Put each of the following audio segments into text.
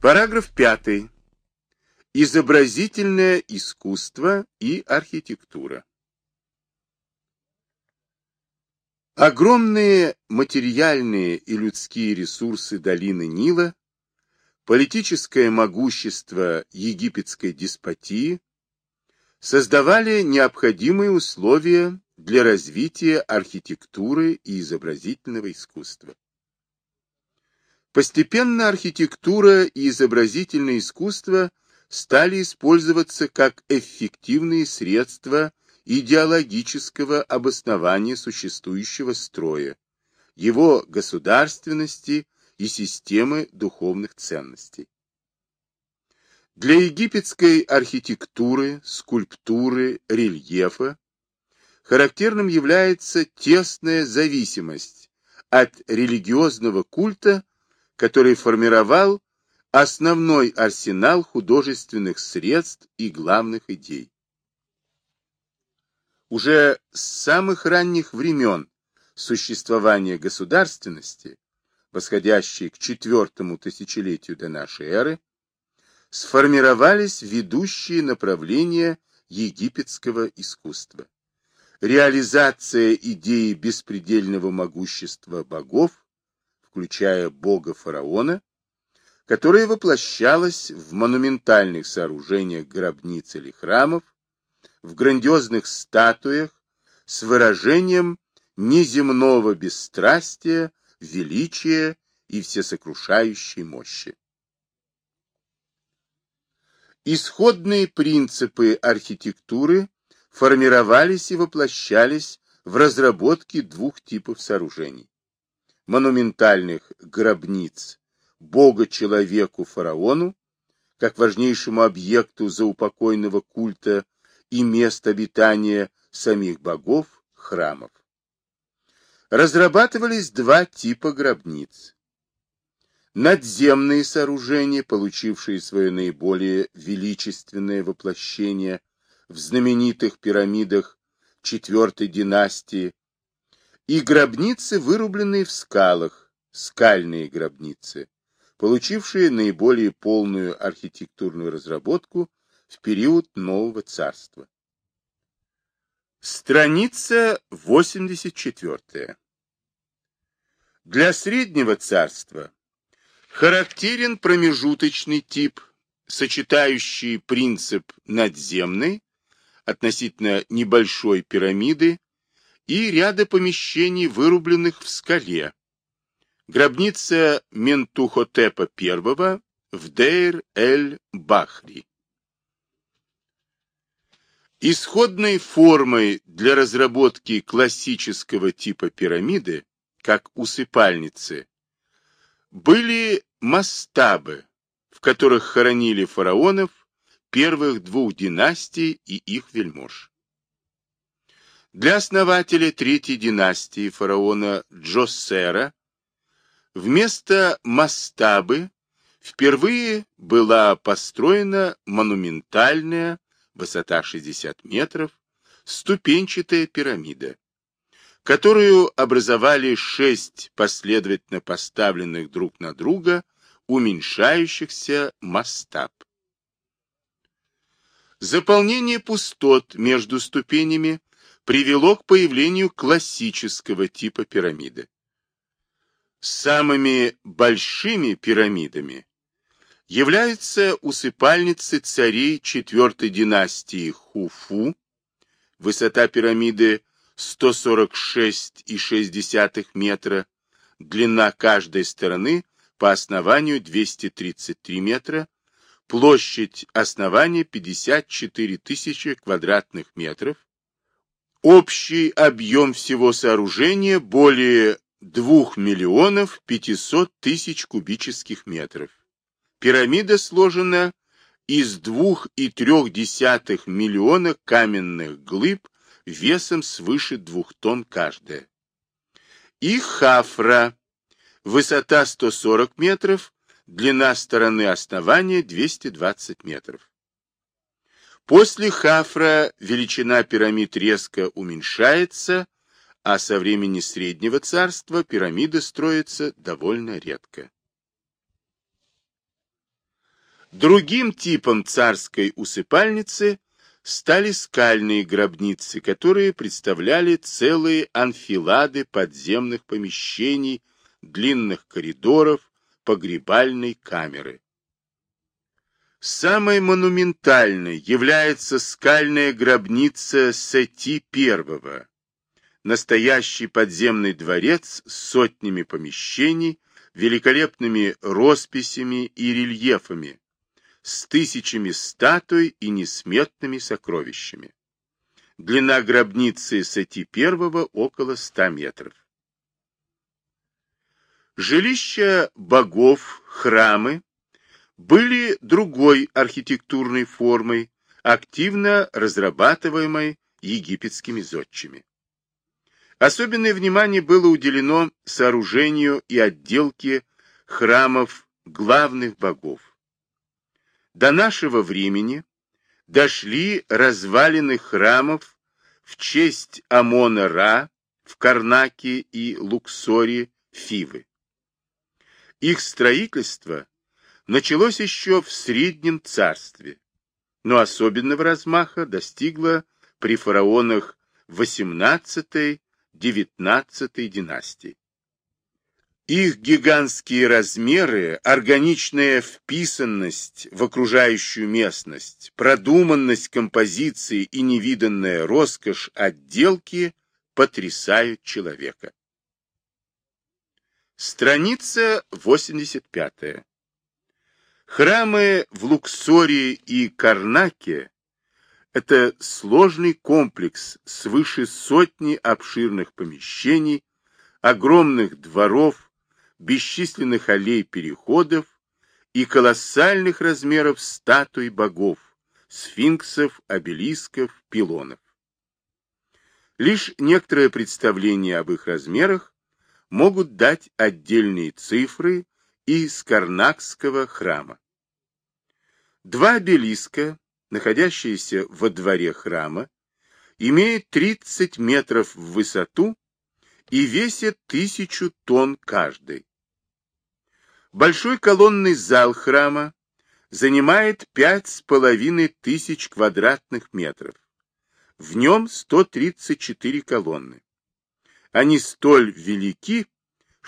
Параграф 5. Изобразительное искусство и архитектура. Огромные материальные и людские ресурсы долины Нила, политическое могущество египетской деспотии создавали необходимые условия для развития архитектуры и изобразительного искусства. Постепенно архитектура и изобразительное искусство стали использоваться как эффективные средства идеологического обоснования существующего строя, его государственности и системы духовных ценностей. Для египетской архитектуры, скульптуры, рельефа характерным является тесная зависимость от религиозного культа, который формировал основной арсенал художественных средств и главных идей. Уже с самых ранних времен существования государственности, восходящей к четвертому тысячелетию до нашей эры, сформировались ведущие направления египетского искусства. Реализация идеи беспредельного могущества богов, включая бога фараона, которая воплощалась в монументальных сооружениях гробниц или храмов, в грандиозных статуях с выражением неземного бесстрастия, величия и всесокрушающей мощи. Исходные принципы архитектуры формировались и воплощались в разработке двух типов сооружений. Монументальных гробниц Бога-человеку фараону, как важнейшему объекту заупокойного культа и мест обитания самих богов, храмов. Разрабатывались два типа гробниц. Надземные сооружения, получившие свое наиболее величественное воплощение в знаменитых пирамидах четвертой династии, и гробницы, вырубленные в скалах, скальные гробницы, получившие наиболее полную архитектурную разработку в период Нового Царства. Страница 84. Для Среднего Царства характерен промежуточный тип, сочетающий принцип надземной, относительно небольшой пирамиды, и ряда помещений, вырубленных в скале. Гробница Ментухотепа I в Дейр-эль-Бахри. Исходной формой для разработки классического типа пирамиды, как усыпальницы, были мастабы, в которых хоронили фараонов первых двух династий и их вельмож. Для основателя третьей династии фараона Джосера вместо мастабы впервые была построена монументальная высота 60 метров, ступенчатая пирамида, которую образовали шесть последовательно поставленных друг на друга уменьшающихся мастаб. Заполнение пустот между ступенями привело к появлению классического типа пирамиды. Самыми большими пирамидами являются усыпальницы царей четвертой династии Хуфу, высота пирамиды 146,6 метра, длина каждой стороны по основанию 233 метра, площадь основания 54 тысячи квадратных метров, общий объем всего сооружения более 2 миллионов 500 тысяч кубических метров. Пирамида сложена из 2,3 миллиона каменных глыб весом свыше 2 тонн каждая. И хафра, высота 140 метров, длина стороны основания 220 метров. После хафра величина пирамид резко уменьшается, а со времени Среднего Царства пирамиды строятся довольно редко. Другим типом царской усыпальницы стали скальные гробницы, которые представляли целые анфилады подземных помещений, длинных коридоров, погребальной камеры. Самой монументальной является скальная гробница Сети I, настоящий подземный дворец с сотнями помещений, великолепными росписями и рельефами, с тысячами статуй и несметными сокровищами. Длина гробницы Сати I около 100 метров. Жилища богов, храмы были другой архитектурной формой, активно разрабатываемой египетскими зодчими. Особенное внимание было уделено сооружению и отделке храмов главных богов. До нашего времени дошли развалины храмов в честь Амона-Ра в Карнаке и Луксоре Фивы. Их строительство началось еще в Среднем Царстве, но особенного размаха достигло при фараонах XVIII-XIX династий. Их гигантские размеры, органичная вписанность в окружающую местность, продуманность композиции и невиданная роскошь отделки потрясают человека. Страница 85. Храмы в Луксоре и Карнаке – это сложный комплекс свыше сотни обширных помещений, огромных дворов, бесчисленных аллей переходов и колоссальных размеров статуй богов, сфинксов, обелисков, пилонов. Лишь некоторое представление об их размерах могут дать отдельные цифры из Карнакского храма. Два обелиска, находящиеся во дворе храма, имеют 30 метров в высоту и весят тысячу тонн каждый. Большой колонный зал храма занимает пять с половиной тысяч квадратных метров. В нем 134 колонны. Они столь велики,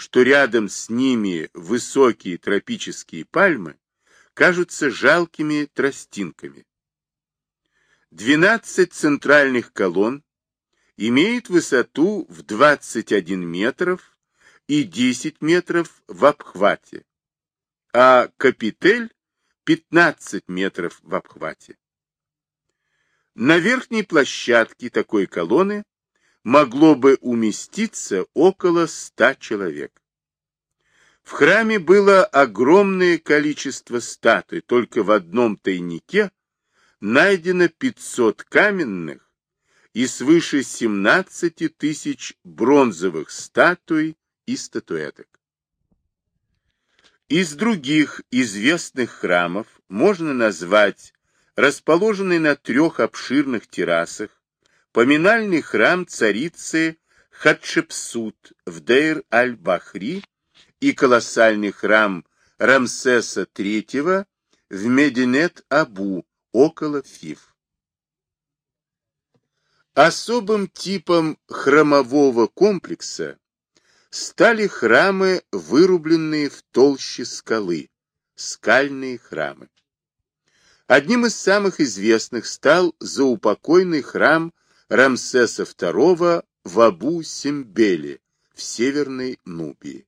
что рядом с ними высокие тропические пальмы кажутся жалкими тростинками. 12 центральных колонн имеют высоту в 21 метров и 10 метров в обхвате, а капитель 15 метров в обхвате. На верхней площадке такой колонны могло бы уместиться около 100 человек. В храме было огромное количество статуй, только в одном тайнике найдено 500 каменных и свыше 17 тысяч бронзовых статуй и статуэток. Из других известных храмов можно назвать расположенный на трех обширных террасах поминальный храм царицы Хатшепсут в Дейр-аль-Бахри и колоссальный храм Рамсеса III в Мединет-Абу около Фив. Особым типом храмового комплекса стали храмы, вырубленные в толще скалы, скальные храмы. Одним из самых известных стал заупокойный храм Рамсеса II в Абу-Симбеле в Северной Нубии.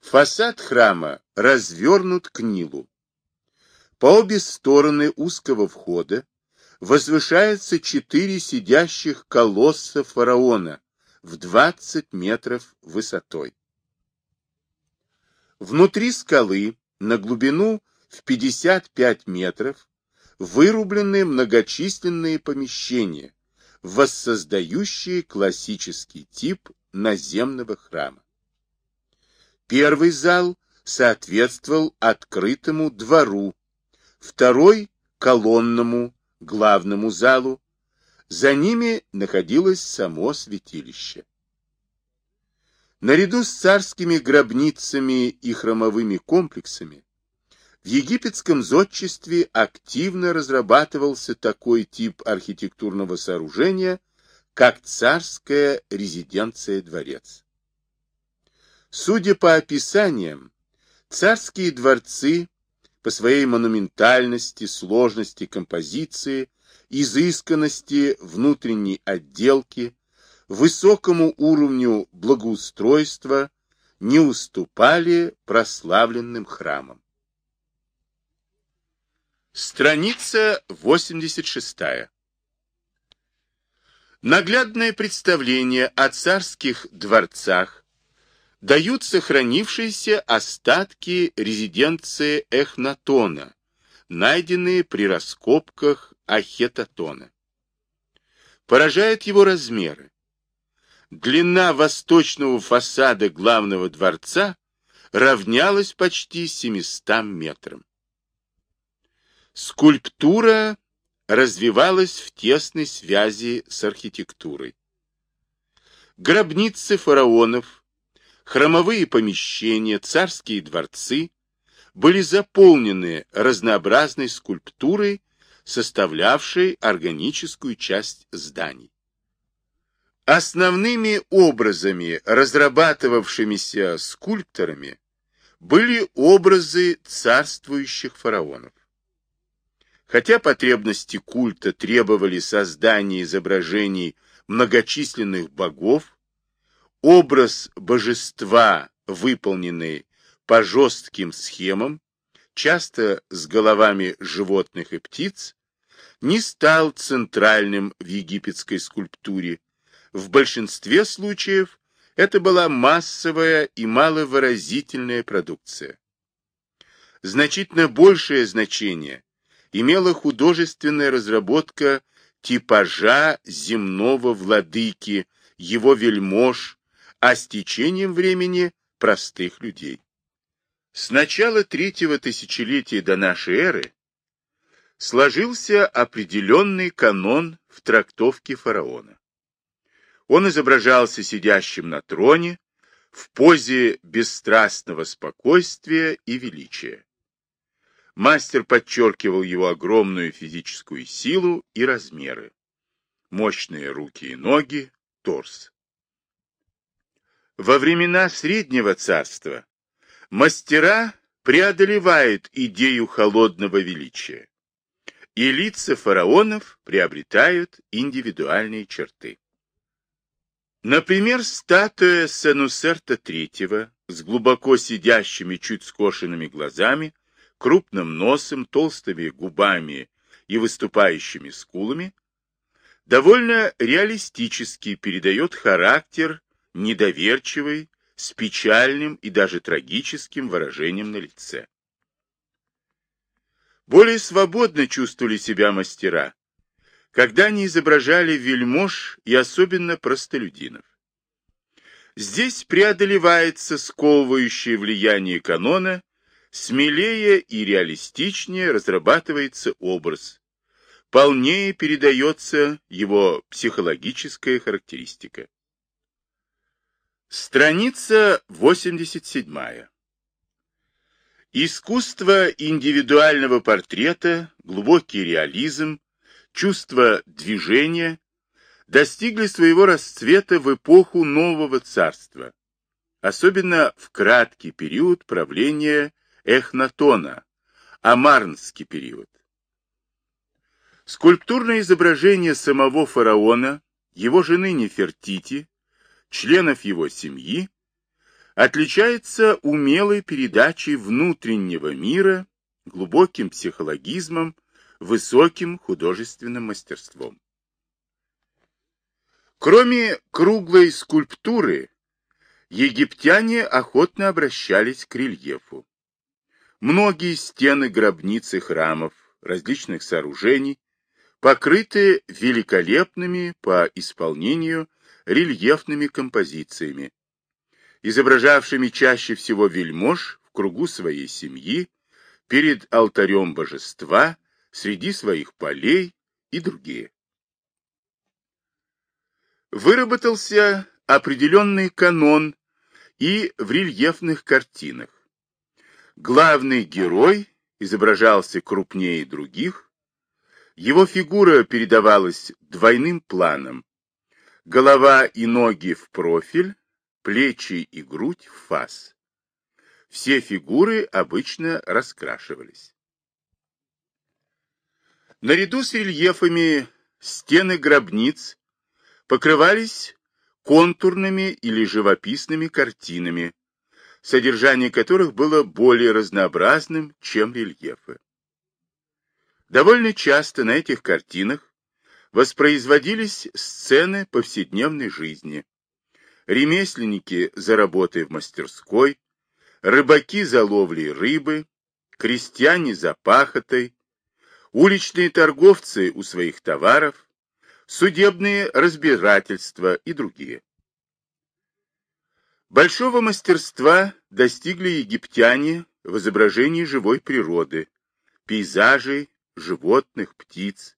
Фасад храма развернут к Нилу. По обе стороны узкого входа возвышаются четыре сидящих колосса фараона, в 20 метров высотой. Внутри скалы, на глубину в 55 метров, вырублены многочисленные помещения, воссоздающие классический тип наземного храма. Первый зал соответствовал открытому двору, второй – колонному главному залу, за ними находилось само святилище. Наряду с царскими гробницами и храмовыми комплексами, В египетском зодчестве активно разрабатывался такой тип архитектурного сооружения, как царская резиденция-дворец. Судя по описаниям, царские дворцы по своей монументальности, сложности композиции, изысканности внутренней отделки, высокому уровню благоустройства не уступали прославленным храмам. Страница 86. Наглядное представление о царских дворцах дают сохранившиеся остатки резиденции Эхнатона, найденные при раскопках Ахетатона. Поражают его размеры. Длина восточного фасада главного дворца равнялась почти 700 метрам. Скульптура развивалась в тесной связи с архитектурой. Гробницы фараонов, храмовые помещения, царские дворцы были заполнены разнообразной скульптурой, составлявшей органическую часть зданий. Основными образами, разрабатывавшимися скульпторами, были образы царствующих фараонов. Хотя потребности культа требовали создания изображений многочисленных богов, образ божества, выполненный по жестким схемам, часто с головами животных и птиц, не стал центральным в египетской скульптуре. В большинстве случаев это была массовая и маловыразительная продукция. Значительно большее значение имела художественная разработка типажа земного владыки, его вельмож, а с течением времени простых людей. С начала третьего тысячелетия до нашей эры сложился определенный канон в трактовке фараона. Он изображался сидящим на троне в позе бесстрастного спокойствия и величия. Мастер подчеркивал его огромную физическую силу и размеры. Мощные руки и ноги, торс. Во времена Среднего Царства мастера преодолевают идею холодного величия, и лица фараонов приобретают индивидуальные черты. Например, статуя Сенусерта III с глубоко сидящими, чуть скошенными глазами крупным носом, толстыми губами и выступающими скулами, довольно реалистически передает характер недоверчивый, с печальным и даже трагическим выражением на лице. Более свободно чувствовали себя мастера, когда они изображали вельмож и особенно простолюдинов. Здесь преодолевается сковывающее влияние канона Смелее и реалистичнее разрабатывается образ, полнее передается его психологическая характеристика. Страница 87. Искусство индивидуального портрета, глубокий реализм, чувство движения достигли своего расцвета в эпоху нового царства, особенно в краткий период правления Эхнатона, Амарнский период. Скульптурное изображение самого фараона, его жены Нефертити, членов его семьи, отличается умелой передачей внутреннего мира, глубоким психологизмом, высоким художественным мастерством. Кроме круглой скульптуры, египтяне охотно обращались к рельефу. Многие стены гробниц и храмов, различных сооружений, покрыты великолепными по исполнению рельефными композициями, изображавшими чаще всего вельмож в кругу своей семьи, перед алтарем божества, среди своих полей и другие. Выработался определенный канон и в рельефных картинах главный герой изображался крупнее других, его фигура передавалась двойным планом, голова и ноги в профиль, плечи и грудь в фас. Все фигуры обычно раскрашивались. Наряду с рельефами стены гробниц покрывались контурными или живописными картинами, содержание которых было более разнообразным, чем рельефы. Довольно часто на этих картинах воспроизводились сцены повседневной жизни. Ремесленники за работой в мастерской, рыбаки за ловлей рыбы, крестьяне за пахотой, уличные торговцы у своих товаров, судебные разбирательства и другие. Большого мастерства достигли египтяне в изображении живой природы, пейзажей, животных, птиц,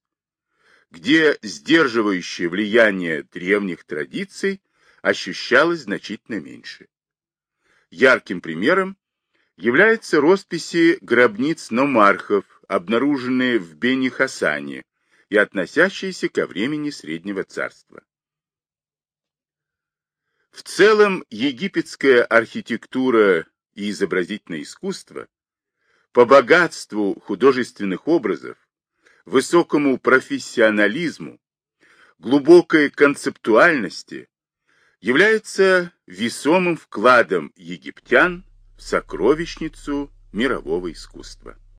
где сдерживающее влияние древних традиций ощущалось значительно меньше. Ярким примером являются росписи гробниц номархов, обнаруженные в Бени-Хасане и относящиеся ко времени Среднего Царства. В целом, египетская архитектура и изобразительное искусство по богатству художественных образов, высокому профессионализму, глубокой концептуальности является весомым вкладом египтян в сокровищницу мирового искусства.